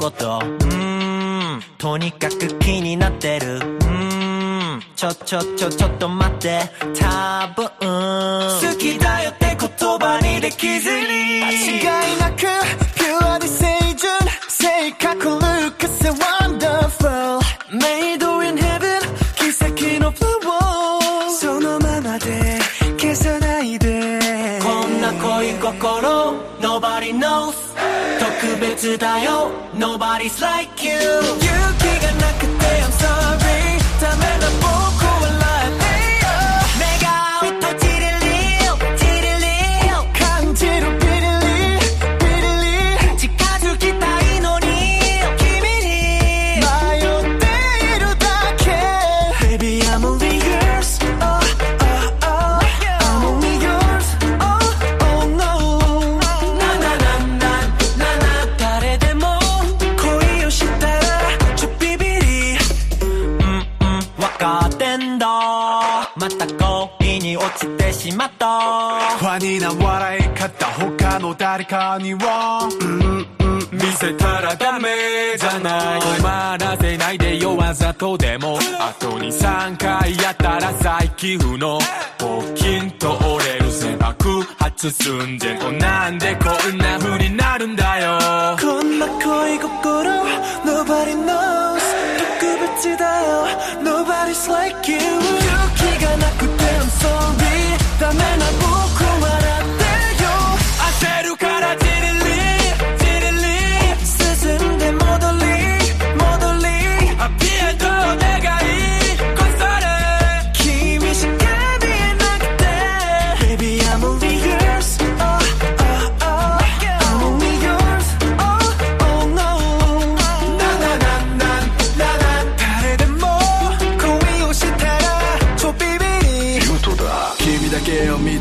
こと。うーん。とにかく気になってる。うーん。ちょちょちょちょっと待って。多分。好きだよって言葉にできずに。違いなく Pure decision 性格 Lucas and wonderful Made in heaven 奇跡のフローそのままで。消さないで。こんな恋心。Nobody knows bit Nobody's like you, you 恋に落ちてしまった。ファニーな笑い方他の誰かには、うんうん、見せたらダメじゃない。困らせないでよ。わざとでも。あと23回やったら再起不能。ポキンと折れるぜ爆発寸前おなんでこんな風になるんだよ。こんな恋心 Nobody knows 特別だよ。Nobody's like you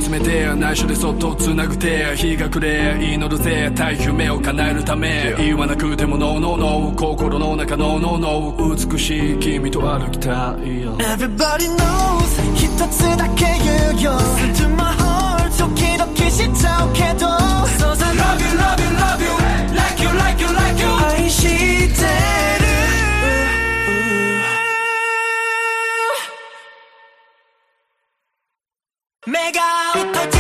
けを見つめて内緒でそっと繋ぐ手日が暮れ祈るぜ。大夢を叶えるため。言わなくてもノーノーノー心の中のノーノー美しい君と歩きたいよ。Everybody knows 一つだ 내가 어떻게